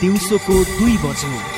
दिउँसोको दुई बजे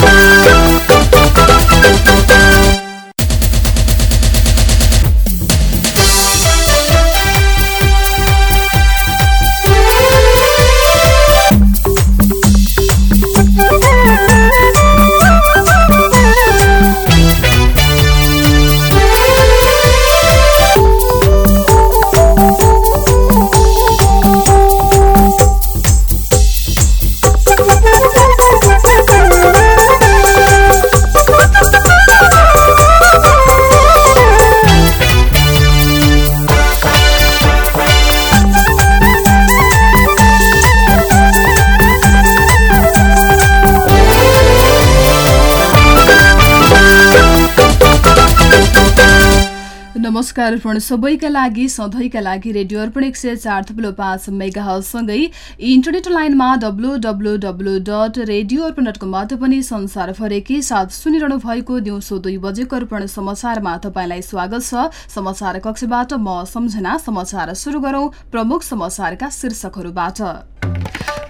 Thank you. नमस्कार अर्पण सबैका लागि सधैँका लागि रेडियो अर्पण एक सय चार थुप्रो पाँच मेगासँगै इन्टरनेट लाइनमा W W W dot radio Arpan dot कमबाट पनि संसारभरिकै साथ सुनिरहनु भएको दिउँसो दुई बजेको अर्पण समाचारमा तपाईँलाई स्वागत छ। समाचार कक्षबाट म सम्झना समाचार सुरु गरौं प्रमुख समाचारका शीर्षकहरूबाट।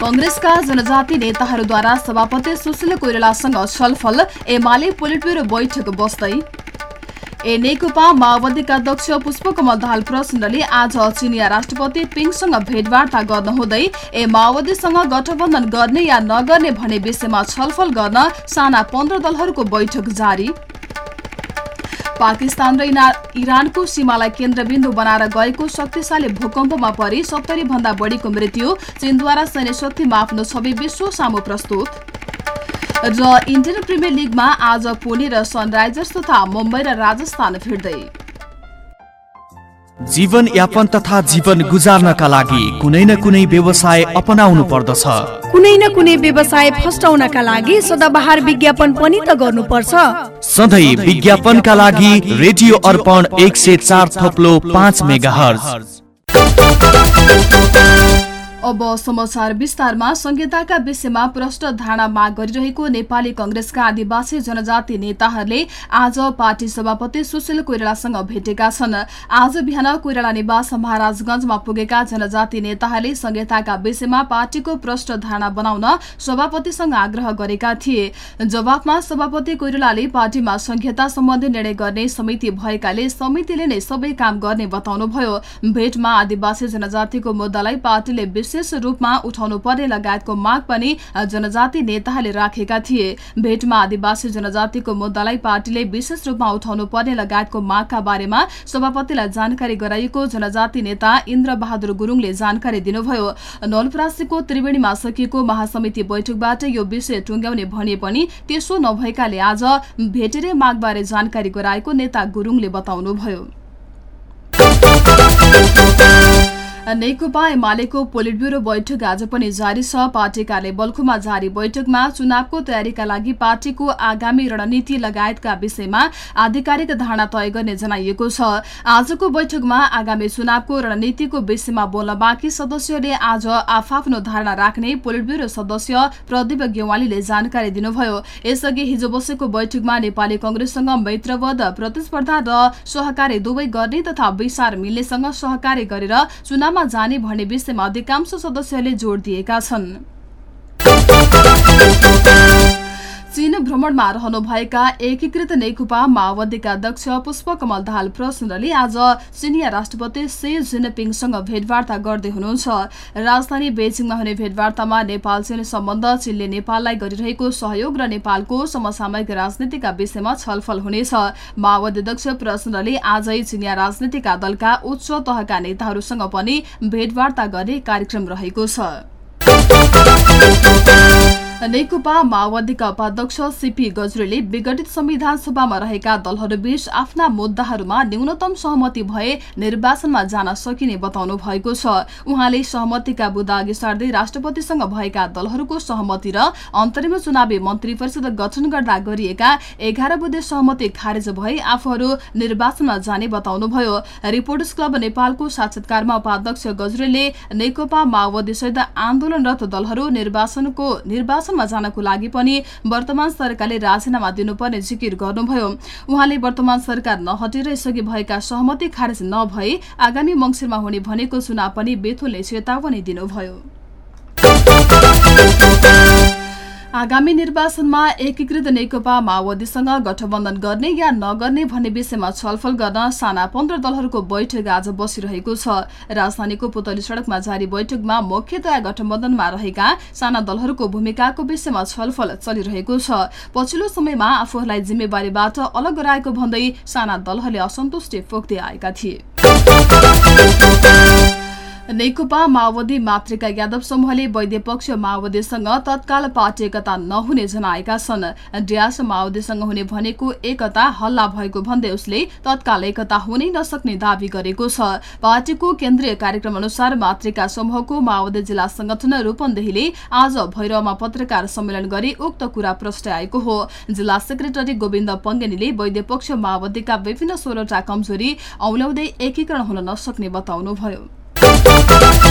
कंग्रेसका जनजाति नेताहरूद्वारा सभापति सुशील कोइरालासँग छलफल एमाले पोलिट ब्युरो बैठक बस्दै ए नेकपा माओवादीका अध्यक्ष पुष्पकमल दाहाल प्रचण्डले आज चिनिया राष्ट्रपति पिङसँग भेटवार्ता गर्नुहुँदै ए माओवादीसँग गठबन्धन गर्ने या नगर्ने भन्ने विषयमा छलफल गर्न साना पन्ध्र दलहरूको बैठक जारी। पाकिस्तान र इरानको सीमालाई केन्द्रबिन्दु बनाएर गएको शक्तिशाली भूकम्पमा परि सत्तरी भन्दा बढीको मृत्यु चीनद्वारा सैन्य शक्ति माप्नु छवि विश्व सामु प्रस्तुत। र इन्डियन प्रिमियर लिगमा आज पुणे र सनराइजर्स तथा मुम्बई र राजस्थान भिड्दै जीवन यापन तथा जीवन गुजार्नका लागि कुनै न कुनै व्यवसाय अपनाउनु पर्दछ। कुनै न कुनै व्यवसाय फस्टाउनका लागि सदाबहार विज्ञापन पनि त गर्नुपर्छ। सधैँ विज्ञापनका लागि रेडियो अर्पण एक सय चार थप्लो पाँच मेगा अब समाचार विस्तारमा। संहिताका विषयमा प्रष्ट धारणा माग गरिरहेको नेपाली कंग्रेसका आदिवासी जनजाति नेताहरूले आज पार्टी सभापति सुशील कोइरालासँग भेटेका छन्। आज बिहान कोइराला निवास महाराजगंजमा पुगेका जनजाति नेताहरूले संहिताका विषयमा पार्टीको प्रष्ट धारणा बनाउन सभापतिसँग आग्रह गरेका थिए। जवाफमा सभापति कोइरालाले पार्टीमा संहिता सम्बन्धी निर्णय गर्ने समिति भएकाले समितिले नै सबै काम गर्ने बताउनुभयो। भेटमा आदिवासी जनजातिको मुद्दालाई पार्टीले विशेष रूपमा उठाउनु पर्ने लगायतको माग पनि जनजाति नेताहरूले राखेका थिए। भेटमा आदिवासी जनजातिको मुद्दालाई पार्टीले विशेष रूपमा उठाउनु पर्ने लगायतको मागका बारेमा सभापतिलाई जानकारी गराइएको जनजाति नेता इन्द्र बहादुर गुरूङले जानकारी दिनुभयो। नलपरासीको त्रिवेणीमा सकिएको महासमिति बैठकबाट यो विषय टुङ्ग्याउने भनिए पनि त्यसो नभएकाले आज भेटेरै मागबारे जानकारी गराएको नेता गुरूङले बताउनुभयो। नेकपा एमालेको पोलिट ब्युरो बैठक आज पनि जारी छ। पार्टी कार्य बल्खुमा जारी बैठकमा चुनावको तयारीका लागि पार्टीको आगामी रणनीति लगायतका विषयमा आधिकारिक धारणा तय गर्ने जनाइएको छ। आजको बैठकमा आगामी चुनावको रणनीतिको विषयमा बोल्न बाँकी सदस्यले आज आफ्नो धारणा राख्ने पोलिट ब्युरो सदस्य प्रदीप गेवालीले जानकारी दिनुभयो। यसअघि हिजो बसेको बैठकमा नेपाली कंग्रेससँग मैत्रवध प्रतिस्पर्धा र सहकारी दुवै गर्ने तथा विचार मिल्नेसँग सहकारी गरेर चुनावमा जाने भन्ने विषयमा अधिकांश सदस्यले जोड़ दिएका छन्। चीन भ्रमणमा रहनुभएका एकीकृत नेकपा माओवादीका अध्यक्ष पुष्पकमल दाहाल प्रचण्डले आज चिनिया राष्ट्रपति सी जिनपिङसँग भेटवार्ता गर्दै हुनुहुन्छ। राजधानी बेजिङमा हुने भेटवार्तामा नेपाल चीन सम्बन्ध चीनले नेपाललाई गरिरहेको सहयोग र नेपालको समसामयिक राजनीतिका विषयमा छलफल हुनेछ। माओवादी अध्यक्ष प्रचण्डले आजै चिनिया राजनीतिका दलका उच्च तहका नेताहरूसँग पनि भेटवार्ता गर्ने कार्यक्रम रहेको छ। नेकपा माओवादीका उपाध्यक्ष सीपी गजरेले विघटित संविधान सभामा रहेका दलहरूबीच आफ्ना मुद्दाहरूमा न्यूनतम सहमति भए निर्वाचनमा जान सकिने बताउनु भएको छ। उहाँले सहमतिका बुदा अघि सार्दै राष्ट्रपतिसँग भएका दलहरूको सहमति र अन्तरिम चुनावी मन्त्री परिषद गठन गर्दा गरिएका एघार बुधे सहमति खारेज भए आफूहरू निर्वाचनमा जाने बताउनुभयो। रिपोर्टर्स क्लब नेपालको साक्षात्कारमा उपाध्यक्ष गजरेले नेकपा माओवादी सहित आन्दोलनरत दलहरू निर्वाचनको निर्वाचन निर्वाचनमा जानको लागि पनि वर्तमान सरकारले राजीनामा दिनुपर्ने जिकिर गर्नुभयो। उहाँले वर्तमान सरकार नहटेर यसअघि भएका सहमति खारेज नभए आगामी मंगिरमा हुने भनेको चुनाव पनि बेथुल्ने चेतावनी दिनुभयो। आगामी निर्वाचनमा एकीकृत नेकपा माओवादीसँग गठबन्धन गर्ने या नगर्ने भन्ने विषयमा छलफल गर्न साना पन्ध्र दलहरूको बैठक आज बसिरहेको छ। राजधानीको पुतली सड़कमा जारी बैठकमा मुख्यतया गठबन्धनमा रहेका साना दलहरूको भूमिकाको विषयमा छलफल चलिरहेको छ। पछिल्लो समयमा आफूहरूलाई जिम्मेवारीबाट अलग गराएको भन्दै साना दलहरूले असन्तुष्टि पोख्दै आएका थिए। नेकपा माओवादी मातृका यादव समूहले वैद्य पक्ष माओवादीसँग तत्काल पार्टी एकता नहुने जनाएका छन्। ड्यास माओवादीसँग हुने भनेको एकता हल्ला भएको भन्दै उसले तत्काल एकता हुनै नसक्ने दावी गरेको छ। पार्टीको केन्द्रीय कार्यक्रम अनुसार मातृका समूहको माओवादी जिल्ला संगठन रूपन्देहीले आज भैरवमा पत्रकार सम्मेलन गरी उक्त कुरा प्रष्टाएको हो। जिल्ला सेक्रेटरी गोविन्द पङ्गेनीले वैद्य पक्ष माओवादीका विभिन्न सोह्रवटा कमजोरी औल्याउँदै एकीकरण हुन नसक्ने बताउनुभयो।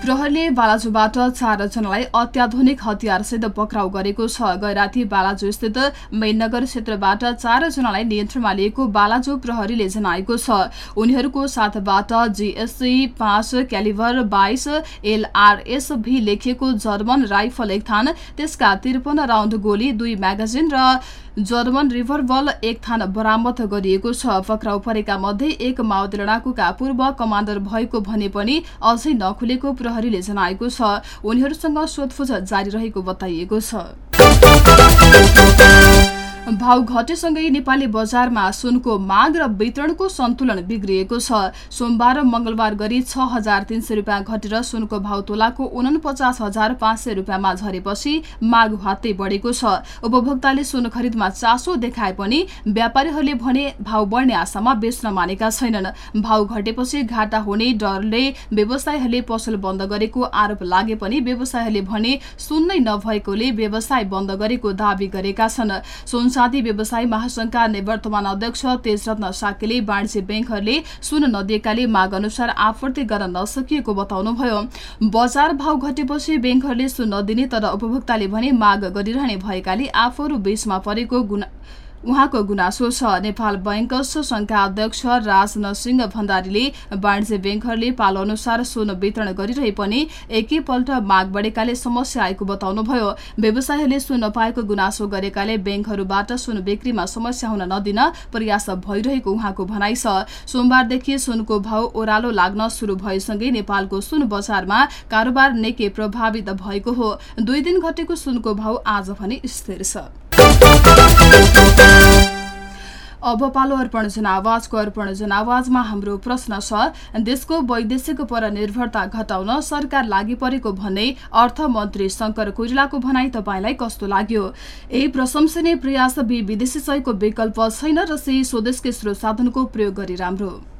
प्रहरले बालाजुबाट चारजनालाई अत्याधुनिक हतियारसहित पक्राउ गरेको छ। गैराती बालाजु स्थित मेननगर क्षेत्रबाट चारजनालाई नियन्त्रणमा लिएको बालाजु प्रहरीले जनाएको छ। उनीहरूको साथबाट जीएससी पाँच क्यालिभर बाइस एलआरएस भी लेखिएको जर्मन राइफल एक थान त्यसका त्रिपन्न राउण्ड गोली दुई म्यागजिन र जर्मन रिभरबल एक थान बरामद गरिएको छ। पक्राउ परेका मध्ये एक माओवादी लडाकुका पूर्व कमाण्डर भएको भने पनि अझै नखुलेको प्रहरीले जनाएको छ। उनीहरूसँग सोधपुछ जारी रहेको बताइएको छ। भाउ घटेसँगै नेपाली बजारमा सुनको माग र वितरणको सन्तुलन बिग्रिएको छ। सोमबार र मंगलबार गरी छ हजार तीन सय रुपियाँ घटेर सुनको भाउ तोलाको उनपचास हजार पाँच सय रुपियाँमा झरेपछि माग हात्तै बढेको छ। उपभोक्ताले सुन खरिदमा चासो देखाए पनि व्यापारीहरूले भने भाउ बढ्ने आशामा बेच्न मानेका छैनन्। भाउ घटेपछि घाटा हुने डरले व्यवसायीहरूले पसल बन्द गरेको आरोप लागे पनि व्यवसायीहरूले भने सुन नै नभएकोले व्यवसाय बन्द गरेको दावी गरेका छन्। चाँदी व्यवसायी महासंघका निवर्तमान अध्यक्ष तेजरत्न साकेले वाणिज्य ब्याङ्कहरूले सुन नदिएकाले माग अनुसार आपूर्ति गर्न नसकिएको बताउनुभयो। बजार भाव घटेपछि ब्याङ्कहरूले सुन नदिने तर उपभोक्ताले भने माग गरिरहने भएकाले आफूहरू बीचमा परेको उहाँको गुनासो छ। नेपाल बैंकर्स संघका अध्यक्ष राजनसिंह भण्डारीले वाणिज्य ब्याङ्कहरूले पालो अनुसार सुन वितरण गरिरहे पनि एकैपल्ट माग बढेकाले समस्या आएको बताउनुभयो। व्यवसायीहरूले सुन नपाएको गुनासो गरेकाले ब्याङ्कहरूबाट सुन बिक्रीमा समस्या हुन नदिन प्रयास भइरहेको उहाँको भनाइ छ। सोमबारदेखि सुनको भाव ओह्रालो लाग्न शुरू भएसँगै नेपालको सुन बजारमा कारोबार निकै प्रभावित भएको हो। दुई दिन घटेको सुनको भाव आज भने स्थिर छ। अब पालो अर्पण जनावाजको अर्पण जनावाजमा हाम्रो प्रश्न छ देशको वैदेशिक परनिर्भरता घटाउन सरकार लागि परेको भन्ने अर्थमन्त्री शंकर कोइरालाको भनाई तपाईँलाई कस्तो लाग्यो? ए प्रशंसनीय प्रयास बी विदेशी सहयोगको विकल्प छैन र सी स्वदेशकै स्रोत साधनको प्रयोग गरी राम्रो।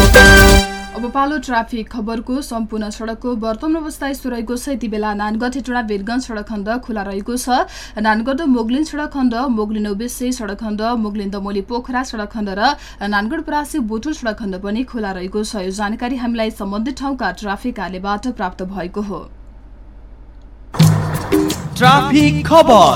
पालो ट्राफिक खबरको सम्पूर्ण सडकको वर्तमान अवस्था यस्तो रहेको छ। यति बेला नानगढ हेटोडा वीरगञ्ज सडक खण्ड खुला रहेको छ। नानगढ मोगलिन सडक खण्ड मोगलिन ओबेसे सडक खण्ड मोगलिन दमोली पोखरा सडक खण्ड र नानगढ परासी बुटुल सडक खण्ड पनि खुला रहेको छ। यो जानकारी हामीलाई सम्बन्धित ठाउँका ट्राफिक कार्यबाट प्राप्त भएको हो। ट्राफिक खबर।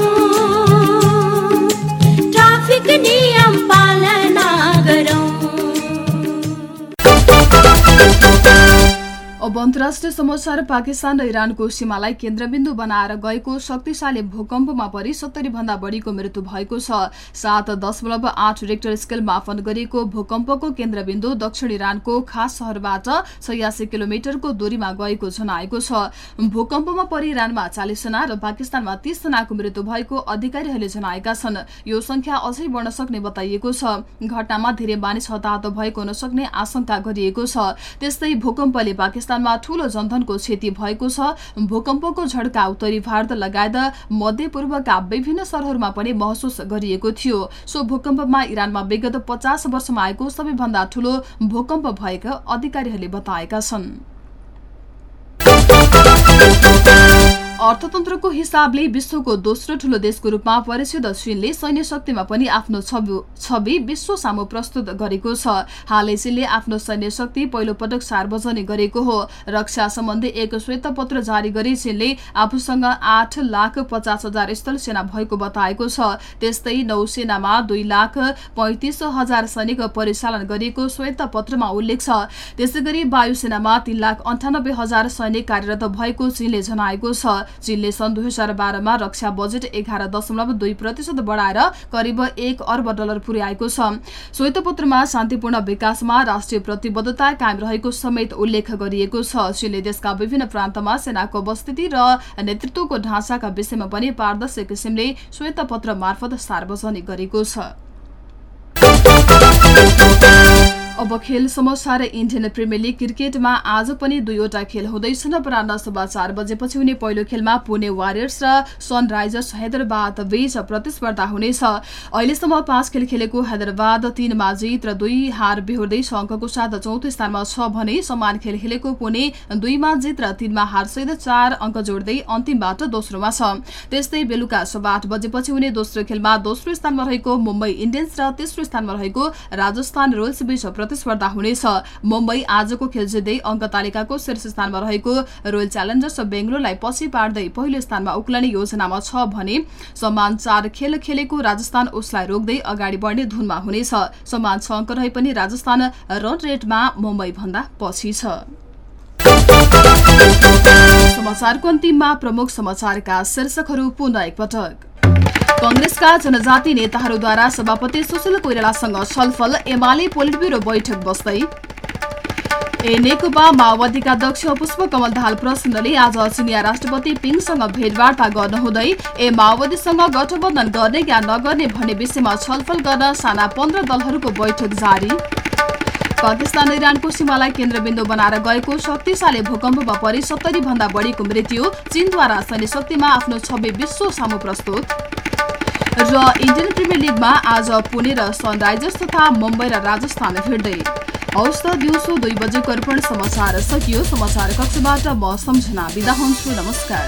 अब अन्तर्राष्ट्रिय समाचार पाकिस्तान र इरानको सीमालाई केन्द्रबिन्दु बनाएर गएको शक्तिशाली भूकम्पमा परि सत्तरी भन्दा बढीको मृत्यु भएको छ। सात दशमलव आठ रेक्टर स्केल मापन गरिएको भूकम्पको केन्द्रबिन्दु दक्षिण इरानको खास सहरबाट छयासी किलोमिटरको दूरीमा गएको जनाएको छ। भूकम्पमा परि इरानमा चालिसजना र पाकिस्तानमा तीसजनाको मृत्यु भएको अधिकारीहरूले जनाएका छन्। यो संख्या अझै बढ्न सक्ने बताइएको छ। घटनामा धेरै मानिस हताहत भएको हुन सक्ने आशंका गरिएको छ। त्यस्तै भूकम्पले पाकिस्तान पाकिस्तानमा ठूलो जनधनको क्षति भएको छ। भूकम्पको झड्का उत्तरी भारत लगायत मध्यपूर्वका विभिन्न सहरहरूमा पनि महसुस गरिएको थियो। सो भूकम्पमा इरानमा विगत पचास वर्षमा आएको सबैभन्दा ठूलो भूकम्प भएको अधिकारीहरूले बताएका छन्। अर्थतन्त्रको हिसाबले विश्वको दोस्रो ठूलो देशको रूपमा परिचित चीनले सैन्य शक्तिमा पनि आफ्नो छवि विश्व सामु प्रस्तुत गरेको छ। हालै चीनले आफ्नो सैन्य शक्ति पहिलो पटक सार्वजनिक गरेको हो। रक्षा सम्बन्धी एक श्वेत पत्र जारी गरी चीनले आफूसँग आठ लाख पचास हजार स्थल सेना भएको बताएको छ। त्यस्तै नौसेनामा दुई लाख पैंतिस हजार सैनिक परिचालन गरिएको श्वेत पत्रमा उल्लेख छ। त्यसै गरी वायुसेनामा तीन लाख अन्ठानब्बे हजार सैनिक कार्यरत भएको चीनले जनाएको छ। चीनले सन् दुई हजार बाह्रमा रक्षा बजेट एघार दशमलव दुई प्रतिशत बढाएर करिब एक अर्ब डलर पुर्याएको छ। श्वेतपत्रमा शान्तिपूर्ण विकासमा राष्ट्रिय प्रतिबद्धता कायम रहेको समेत उल्लेख गरिएको छ। चीनले देशका विभिन्न प्रान्तमा सेनाको उपस्थिति र नेतृत्वको ढाँचाका विषयमा पनि पारदर्शी किसिमले श्वेतपत्र मार्फत सार्वजनिक गरेको छ। अब खेल समाचार इन्डियन प्रिमियर लिग क्रिकेटमा आज पनि दुईवटा खेल हुँदैछन्। अपरान्न सभा चार बजेपछि हुने पहिलो खेलमा पुणे वारियर्स र सनराइजर्स हैदराबाद बीच प्रतिस्पर्धा हुनेछ। अहिलेसम्म पाँच खेल खेलेको हैदराबाद तीनमा जित र दुई हार बेहोर्दै अङ्कको साथ चौथो स्थानमा छ भने समान खेल खेलेको पुणे दुईमा जित र तीनमा हारसहित चार अङ्क जोड्दै अन्तिमबाट दोस्रोमा छ। त्यस्तै बेलुका सभा आठ बजेपछि हुने दोस्रो खेलमा दोस्रो स्थानमा रहेको मुम्बई इण्डियन्स र तेस्रो स्थानमा रहेको राजस्थान रोयल्स बीच प्रतिस्पर्धा हुनेछ। मुम्बई आजको खेल जित्दै अङ्क तालिकाको शीर्ष स्थानमा रहेको रोयल च्यालेन्जर्स बेङ्गलोरलाई पछि पार्दै पहिलो स्थानमा उक्लने योजनामा छ भने समान चार खेल खेलेको राजस्थान उसलाई रोक्दै अगाडि बढ्ने धुनमा हुनेछ। समान छ अङ्क रहे पनि राजस्थान रन रेटमा मुम्बई भन्दा पछि छ। समाचारको अन्तिममा प्रमुख समाचारका शीर्षकहरू पुनः एकपटक। कंग्रेसका जनजाति नेताहरूद्वारा सभापति सुशील कोइरालासँग छलफल एमाले पोलिट ब्युरो बैठक बस्दै। ए नेकपा माओवादीका अध्यक्ष पुष्पकमल दाहाल प्रचण्डले आज चिनिया राष्ट्रपति पिङसँग भेटवार्ता गर्नुहुँदै ए माओवादीसँग गठबन्धन गर्ने या नगर्ने भन्ने विषयमा छलफल गर्न साना पन्ध्र दलहरूको बैठक जारी। पाकिस्तान इरानको सीमालाई केन्द्रबिन्दु बनाएर गएको शक्तिशाली भूकम्पमा परि सत्तरी भन्दा बढीको मृत्यु चीनद्वारा सैन्य शक्तिमा आफ्नो छवि विश्व सामु प्रस्तुत। र इन्डियन प्रिमियर लिगमा आज पुणे र सनराइजर्स तथा मुम्बई र राजस्थान भेट्दै हौस् त दिउँसो दुई बजेको अर्पण समाचार सकियो। समाचार कक्षबाट म सम्झना बिदा हुन्छु। नमस्कार।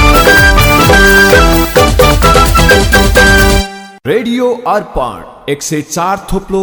रेडियो अर्पण एक से चार थोप्लो